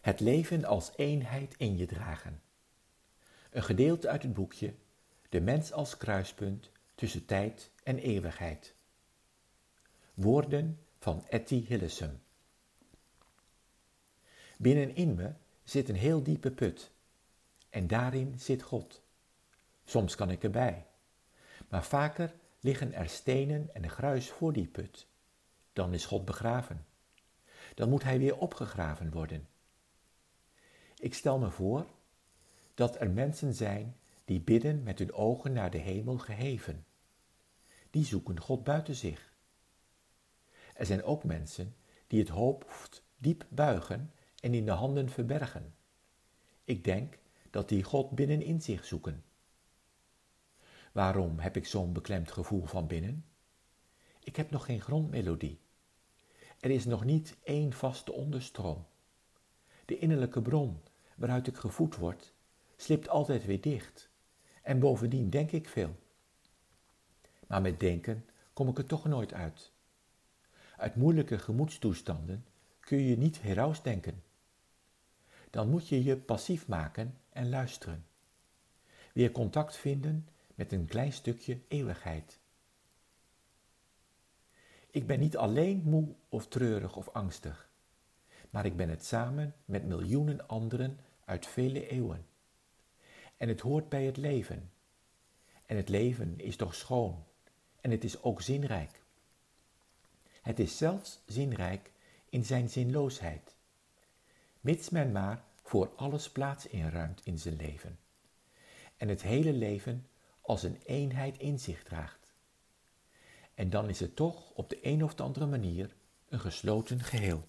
Het leven als eenheid in je dragen. Een gedeelte uit het boekje De mens als kruispunt tussen tijd en eeuwigheid. Woorden van Etty Hillesum. Binnenin me zit een heel diepe put en daarin zit God. Soms kan ik erbij, maar vaker liggen er stenen en gruis voor die put. Dan is God begraven. Dan moet hij weer opgegraven worden. Ik stel me voor dat er mensen zijn die bidden met hun ogen naar de hemel geheven. Die zoeken God buiten zich. Er zijn ook mensen die het hoofd diep buigen en in de handen verbergen. Ik denk dat die God binnenin zich zoeken. Waarom heb ik zo'n beklemd gevoel van binnen? Ik heb nog geen grondmelodie. Er is nog niet één vaste onderstroom. De innerlijke bron waaruit ik gevoed word, slipt altijd weer dicht. En bovendien denk ik veel. Maar met denken kom ik er toch nooit uit. Uit moeilijke gemoedstoestanden kun je niet herausdenken. Dan moet je je passief maken en luisteren. Weer contact vinden met een klein stukje eeuwigheid. Ik ben niet alleen moe of treurig of angstig, maar ik ben het samen met miljoenen anderen uit vele eeuwen. En het hoort bij het leven. En het leven is toch schoon en het is ook zinrijk. Het is zelfs zinrijk in zijn zinloosheid, mits men maar voor alles plaats inruimt in zijn leven en het hele leven als een eenheid in zich draagt. En dan is het toch op de een of andere manier een gesloten geheel.